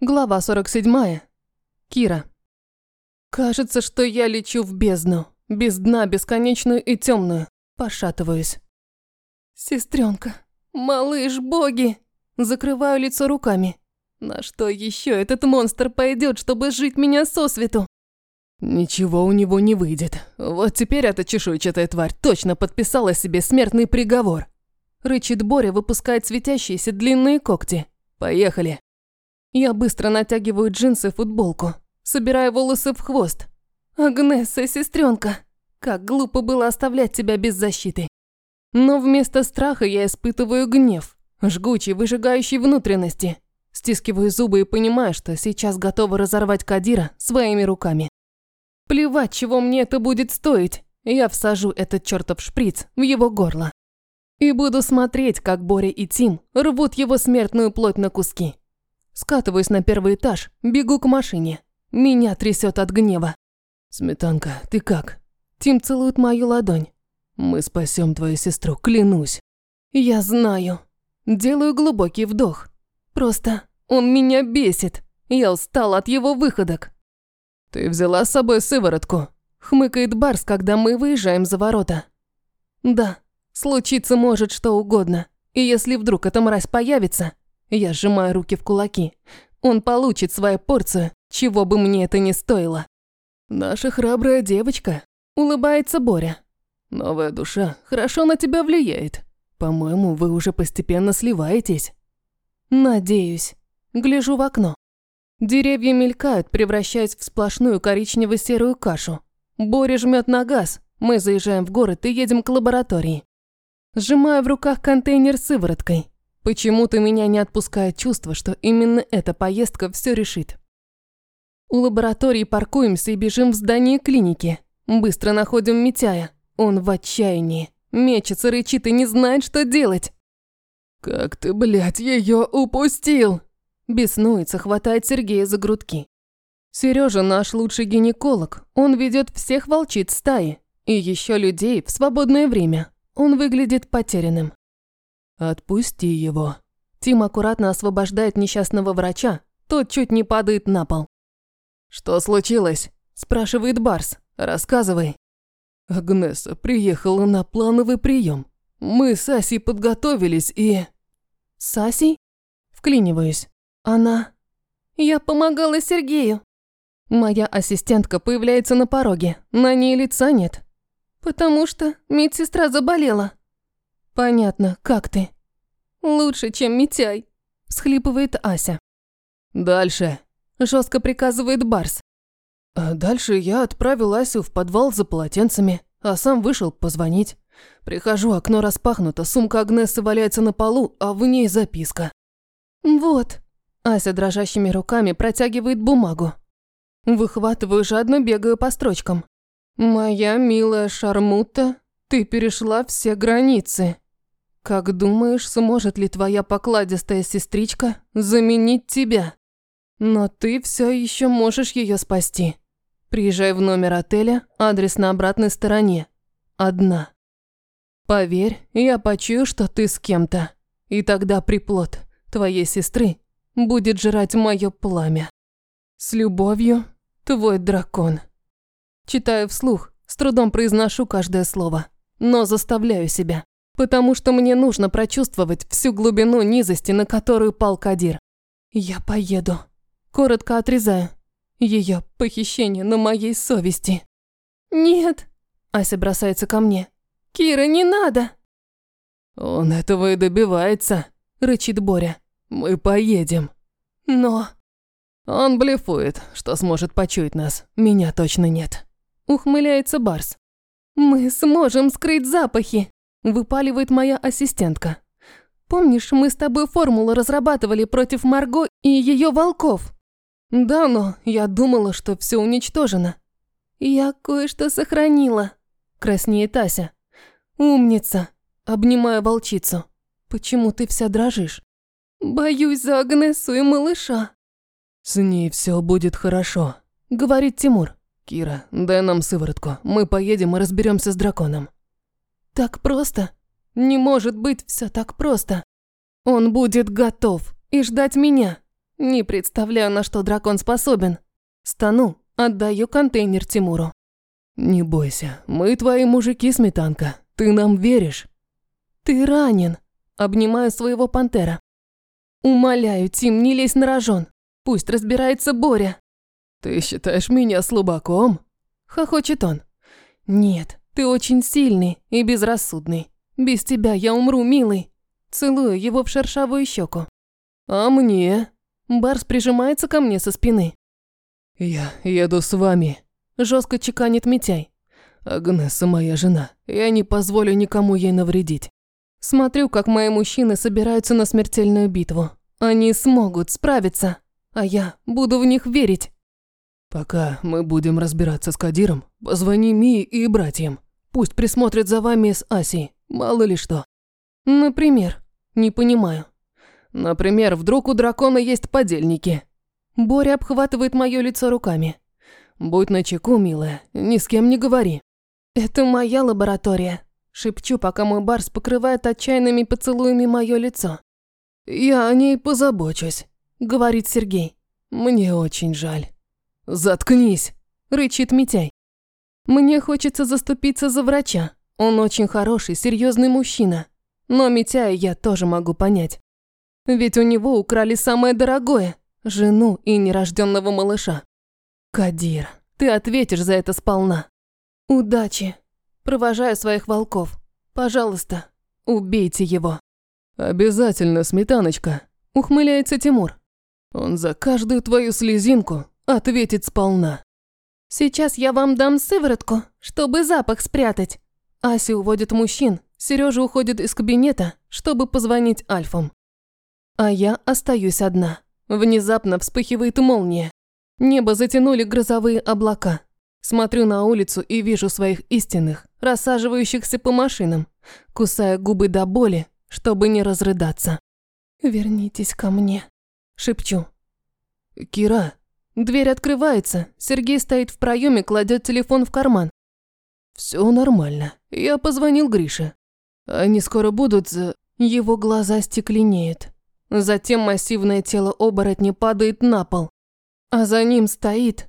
Глава 47. Кира. Кажется, что я лечу в бездну. Без дна, бесконечную и темную. Пошатываюсь. Сестренка, малыш, боги! Закрываю лицо руками. На что еще этот монстр пойдет, чтобы жить меня сосвету? Ничего у него не выйдет. Вот теперь эта чешуйчатая тварь точно подписала себе смертный приговор. Рычит Боря, выпускает светящиеся длинные когти. Поехали. Я быстро натягиваю джинсы и футболку, собираю волосы в хвост. Агнесса, сестренка, как глупо было оставлять тебя без защиты. Но вместо страха я испытываю гнев, жгучий, выжигающий внутренности. Стискиваю зубы и понимаю, что сейчас готова разорвать Кадира своими руками. Плевать, чего мне это будет стоить, я всажу этот чертов шприц в его горло. И буду смотреть, как Боря и Тим рвут его смертную плоть на куски. Скатываюсь на первый этаж, бегу к машине. Меня трясет от гнева. «Сметанка, ты как?» Тим целует мою ладонь. «Мы спасем твою сестру, клянусь». «Я знаю». Делаю глубокий вдох. Просто он меня бесит. Я устала от его выходок. «Ты взяла с собой сыворотку?» Хмыкает Барс, когда мы выезжаем за ворота. «Да, случиться может что угодно. И если вдруг эта мразь появится, я сжимаю руки в кулаки. Он получит свою порцию, чего бы мне это ни стоило. Наша храбрая девочка, улыбается Боря. Новая душа хорошо на тебя влияет. По-моему, вы уже постепенно сливаетесь. Надеюсь. Гляжу в окно. Деревья мелькают, превращаясь в сплошную коричнево-серую кашу. Боря жмет на газ. Мы заезжаем в город и едем к лаборатории. Сжимаю в руках контейнер с сывороткой. Почему-то меня не отпускает чувство, что именно эта поездка все решит. У лаборатории паркуемся и бежим в здание клиники. Быстро находим Митяя. Он в отчаянии. Мечется, рычит и не знает, что делать. «Как ты, блядь, ее упустил?» Беснуется, хватает Сергея за грудки. Сережа наш лучший гинеколог. Он ведет всех волчиц стаи. И еще людей в свободное время. Он выглядит потерянным. «Отпусти его». Тим аккуратно освобождает несчастного врача, тот чуть не падает на пол. «Что случилось?» – спрашивает Барс. «Рассказывай». Агнеса приехала на плановый прием. Мы с Асей подготовились и... С Асей? Вклиниваюсь. Она... Я помогала Сергею. Моя ассистентка появляется на пороге. На ней лица нет. Потому что медсестра заболела. «Понятно, как ты?» «Лучше, чем Митяй», – всхлипывает Ася. «Дальше», – жестко приказывает Барс. А дальше я отправил Асю в подвал за полотенцами, а сам вышел позвонить. Прихожу, окно распахнуто, сумка Агнесы валяется на полу, а в ней записка. «Вот». Ася дрожащими руками протягивает бумагу. Выхватываю жадно, бегаю по строчкам. «Моя милая Шармута, ты перешла все границы». Как думаешь, сможет ли твоя покладистая сестричка заменить тебя? Но ты все еще можешь ее спасти. Приезжай в номер отеля, адрес на обратной стороне. Одна. Поверь, я почую, что ты с кем-то. И тогда приплод твоей сестры будет жрать мое пламя. С любовью, твой дракон. Читаю вслух, с трудом произношу каждое слово, но заставляю себя потому что мне нужно прочувствовать всю глубину низости, на которую пал Кадир. Я поеду. Коротко отрезаю. Ее похищение на моей совести. Нет. Ася бросается ко мне. Кира, не надо. Он этого и добивается, рычит Боря. Мы поедем. Но... Он блефует, что сможет почуять нас. Меня точно нет. Ухмыляется Барс. Мы сможем скрыть запахи. Выпаливает моя ассистентка. Помнишь, мы с тобой формулу разрабатывали против Марго и ее волков? Да, но я думала, что все уничтожено. Я кое-что сохранила. Краснеет Ася. Умница. Обнимаю волчицу. Почему ты вся дрожишь? Боюсь за Агнесу и малыша. С ней все будет хорошо, говорит Тимур. Кира, дай нам сыворотку. Мы поедем и разберемся с драконом. Так просто? Не может быть все так просто. Он будет готов и ждать меня. Не представляю, на что дракон способен. Стану, отдаю контейнер Тимуру. Не бойся, мы твои мужики, сметанка. Ты нам веришь? Ты ранен. Обнимаю своего пантера. Умоляю, Тим, не лезь на рожон. Пусть разбирается Боря. Ты считаешь меня слабаком? Хохочет он. Нет, ты очень сильный и безрассудный. Без тебя я умру, милый. Целую его в шершавую щеку. А мне? Барс прижимается ко мне со спины. Я еду с вами. Жестко чеканит Митяй. Агнеса моя жена. Я не позволю никому ей навредить. Смотрю, как мои мужчины собираются на смертельную битву. Они смогут справиться, а я буду в них верить. Пока мы будем разбираться с Кадиром, позвони Мии и братьям. Пусть присмотрят за вами с Асей, мало ли что. Например, не понимаю. Например, вдруг у дракона есть подельники. Боря обхватывает мое лицо руками. Будь начеку, милая, ни с кем не говори. Это моя лаборатория. Шепчу, пока мой барс покрывает отчаянными поцелуями мое лицо. «Я о ней позабочусь», — говорит Сергей. «Мне очень жаль». «Заткнись», — рычит Митяй. Мне хочется заступиться за врача. Он очень хороший, серьезный мужчина. Но Митяя я тоже могу понять. Ведь у него украли самое дорогое – жену и нерожденного малыша. Кадир, ты ответишь за это сполна. Удачи. Провожаю своих волков. Пожалуйста, убейте его. Обязательно, сметаночка. Ухмыляется Тимур. Он за каждую твою слезинку ответит сполна. Сейчас я вам дам сыворотку, чтобы запах спрятать. Ася уводит мужчин, Сережа уходит из кабинета, чтобы позвонить Альфам. А я остаюсь одна. Внезапно вспыхивает молния. Небо затянули грозовые облака. Смотрю на улицу и вижу своих истинных, рассаживающихся по машинам, кусая губы до боли, чтобы не разрыдаться. «Вернитесь ко мне», – шепчу. «Кира», Дверь открывается, Сергей стоит в проеме, кладет телефон в карман. Все нормально. Я позвонил Грише. Они скоро будут за... Его глаза стекленеют. Затем массивное тело оборотня падает на пол. А за ним стоит